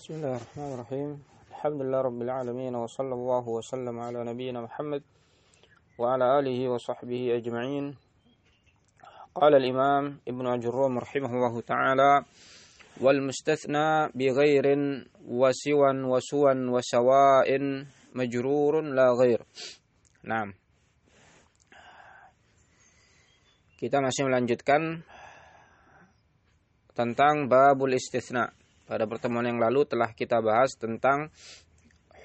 بسم الله الرحمن الرحيم. الحمد لله رب العالمين وصلى الله وسلم على نبينا محمد وعلى آله وصحبه أجمعين. قال الإمام ابن أجروم رحمه الله تعالى والمستثنى بغير وسوى وسوى وسواء مجرور لا غير نعم. Kita masih melanjutkan tentang babul istisna. Pada pertemuan yang lalu telah kita bahas tentang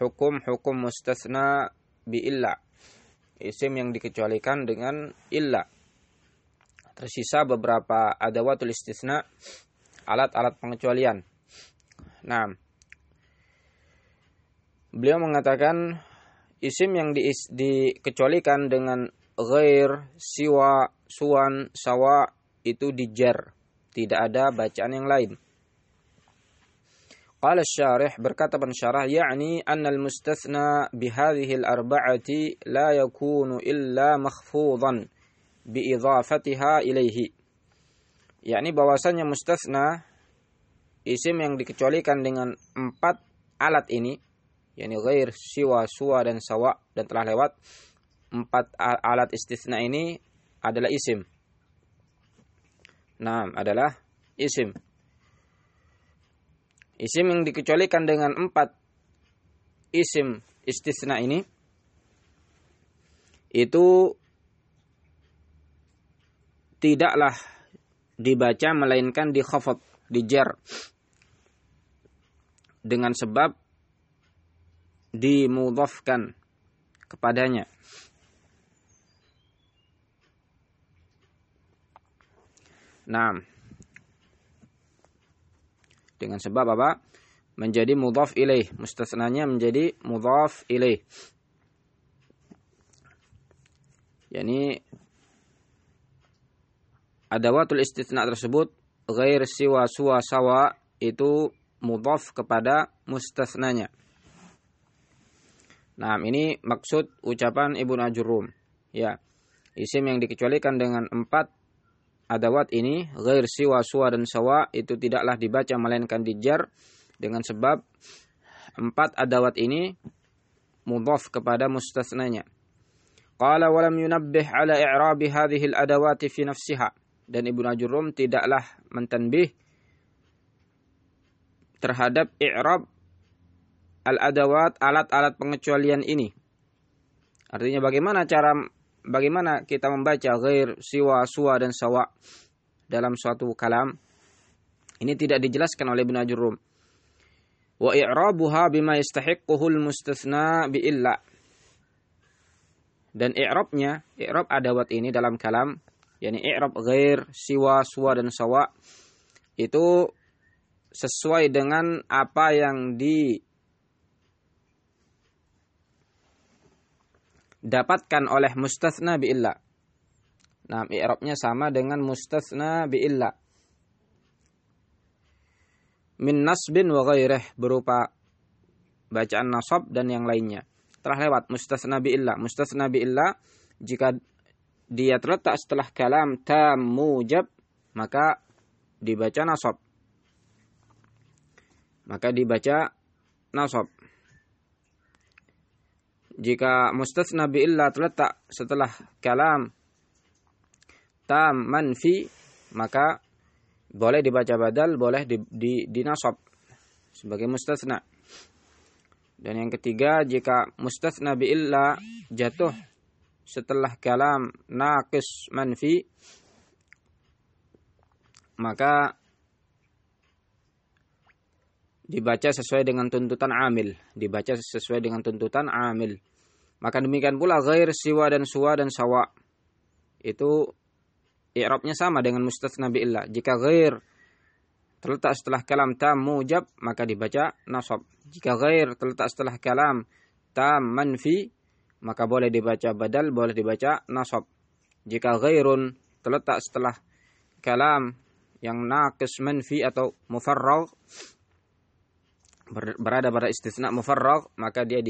hukum-hukum mustasna bi illa. Isim yang dikecualikan dengan illa. Tersisa beberapa adawatul istisna, alat-alat pengecualian. Nah, beliau mengatakan isim yang di, dikecualikan dengan ghair, siwa, suwan, sawa itu dijar. Tidak ada bacaan yang lain. Qala syarih berkata pensyarah yakni anna al-mustathna bihadhihi al-arba'ati la yakunu illa makhfudan biidhafatiha ilaihi. Yakni bahwasanya mustathna isim yang dikecualikan dengan empat alat ini yakni ghair, siwa, suwa dan sawa dan telah lewat empat alat istisna ini adalah isim. Nah, adalah isim. Isim yang dikecualikan dengan empat isim istisna ini itu tidaklah dibaca melainkan di khafat, di jar dengan sebab dimudhafkan kepadanya. Nah, dengan sebab apa? Menjadi mudhaf ilaih. Mustasnanya menjadi mudhaf ilaih. Yani adawatul istitsna tersebut ghair siwa suwa sawa itu mudhaf kepada mustasnanya. Nah, ini maksud ucapan Ibnu Ajurum. Ya. Isim yang dikecualikan dengan empat adawat ini ghair siwa suwa dan sawa itu tidaklah dibaca melainkan dijar dengan sebab empat adawat ini mudhaf kepada mustasnanya. Qala wa lam yunabbih ala i'rabi hadhihi al-adawat fi nafsiha dan Ibnu Ajurum tidaklah mentanbih terhadap i'rab al-adawat alat-alat pengecualian ini. Artinya bagaimana cara bagaimana kita membaca ghair, siwa, suwa dan sawa dalam suatu kalam ini tidak dijelaskan oleh Ibnu Ajurum. Wa i'rabuha bima yastahiqquhu al-mustathna bi illa. Dan i'rabnya, i'rab adawat ini dalam kalam, yakni i'rab ghair, siwa, suwa dan sawa itu sesuai dengan apa yang di dapatkan oleh mustasna bi illa. Nah, i'rabnya sama dengan mustasna bi illa. Min nasbin wa ghairih berupa bacaan nasab dan yang lainnya. Telah lewat mustasna bi illa. Mustasna bi illa jika dia terletak setelah kalam tam mujab maka dibaca nasab. Maka dibaca nasab jika mustasna bi terletak setelah kalam tam manfi maka boleh dibaca badal boleh di, di, dinasab sebagai mustasna dan yang ketiga jika mustasna bi jatuh setelah kalam naqis manfi maka dibaca sesuai dengan tuntutan amil, dibaca sesuai dengan tuntutan amil. Maka demikian pula ghair siwa dan suwa dan sawa. Itu i'rabnya sama dengan mustasna bi illa. Jika ghair terletak setelah kalam tam mujab maka dibaca nasab. Jika ghair terletak setelah kalam tam manfi maka boleh dibaca badal, boleh dibaca nasab. Jika ghairun terletak setelah kalam yang naqis manfi atau mufarragh berada pada istisna mufarragh maka dia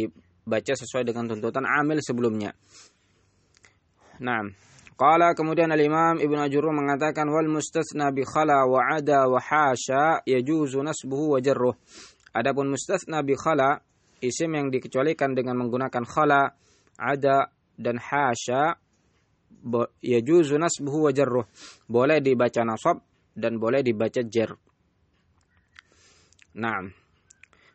dibaca sesuai dengan tuntutan amil sebelumnya. Nah, Qala kemudian al-Imam Ibnu Ajurrum mengatakan wal mustatsna bi khala wa ada wa hasya yajuzu nasbuhu wa jarruh. Adapun mustatsna bi khala isim yang dikecualikan dengan menggunakan khala, ada dan hasya yajuzu nasbuhu wa jarruh. Boleh dibaca nasab dan boleh dibaca jar. Naam.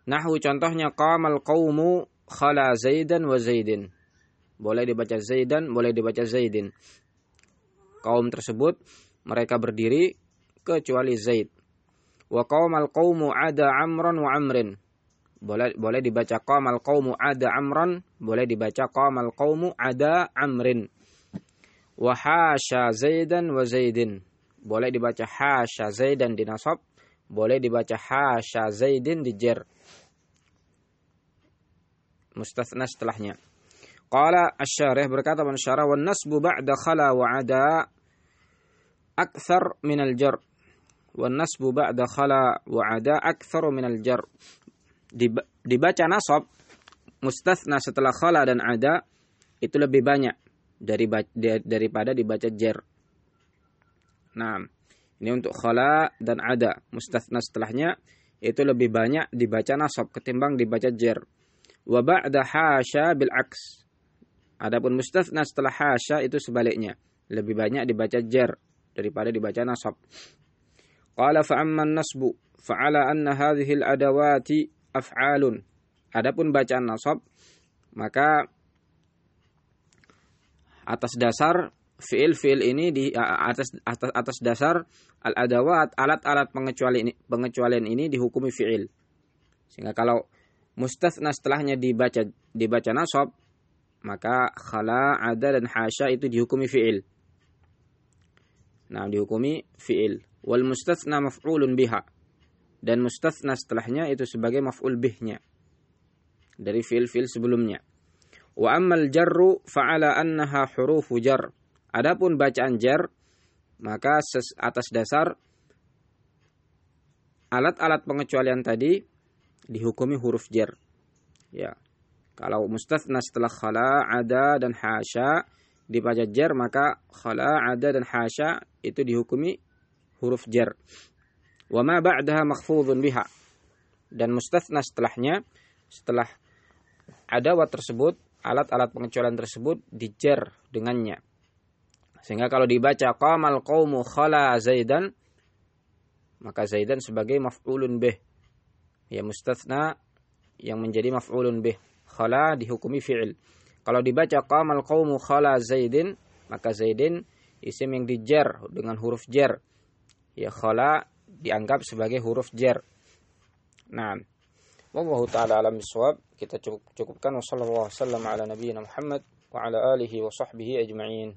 Nahwu contohnya qamal qaumu khala Zaidan wa Zaidin. Boleh dibaca Zaidan, boleh dibaca Zaidin kaum tersebut mereka berdiri kecuali Zaid. Wa qaumal qaumu ada amran wa amrin. Boleh boleh dibaca qaumal qaumu ada amran, boleh dibaca qaumal qaumu ada amrin. Wa hasya Zaidan wa Zaidin. Boleh dibaca hasya Zaidan di nasab, boleh dibaca hasya Zaidin di jar. Mustathna setelahnya. Qala asy-syarih berkata man syarah wan nasbu ba'da khala wa ada akthar min al-jar. Wan nasbu ba'da khala wa ada akthar min al-jar. Dibaca nasab mustathna setelah khala dan ada itu lebih banyak dari daripada dibaca jar. Nah, ini untuk khala dan ada. Mustathna setelahnya itu lebih banyak dibaca nasab ketimbang dibaca jar. Wa ba'da hasya bil aks. Adapun mustatsna setelah hasya itu sebaliknya, lebih banyak dibaca jar daripada dibaca nasab. Qala fa amman nasbu fa'ala anna hadhihi al-adawati af'alun. Adapun bacaan nasab maka atas dasar fiil-fiil ini di atas atas atas dasar al-adawat alat-alat pengecualian ini pengecualian ini dihukumi fiil. Sehingga kalau mustatsna setelahnya dibaca dibaca nasab maka khala, ada dan hasya itu dihukumi fi'il. Nah, dihukumi fi'il. Wal mustatsna maf'ulun biha. Dan mustatsna setelahnya itu sebagai maf'ul bihnya. Dari fi'il-fi'il sebelumnya. Wa ammal jarru fa'ala annaha hurufu jar. Adapun bacaan jar maka atas dasar alat-alat pengecualian tadi dihukumi huruf jar. Ya. Kalau mustathna setelah khala, ada dan hasya dibaca jar maka khala, ada dan hasya itu dihukumi huruf jar. Wa ma ba'daha makhfudun biha. Dan mustathna setelahnya setelah adawat tersebut, alat-alat pengecualian tersebut dijar dengannya. Sehingga kalau dibaca qamal qaumu khala zaidan maka zaidan sebagai maf'ulun bih. Ya mustathna yang menjadi maf'ulun bih khala dihukumi fi'il. Kalau dibaca qamal qaumu khala Zaidin, maka Zaidin isim yang dijar dengan huruf jar. Ya khala dianggap sebagai huruf jar. Nah, wallahu taala alam bisawab. Kita cukup cukupkan wasallallahu wasallam ala nabiyyina Muhammad wa ala alihi wa sahbihi ajma'in.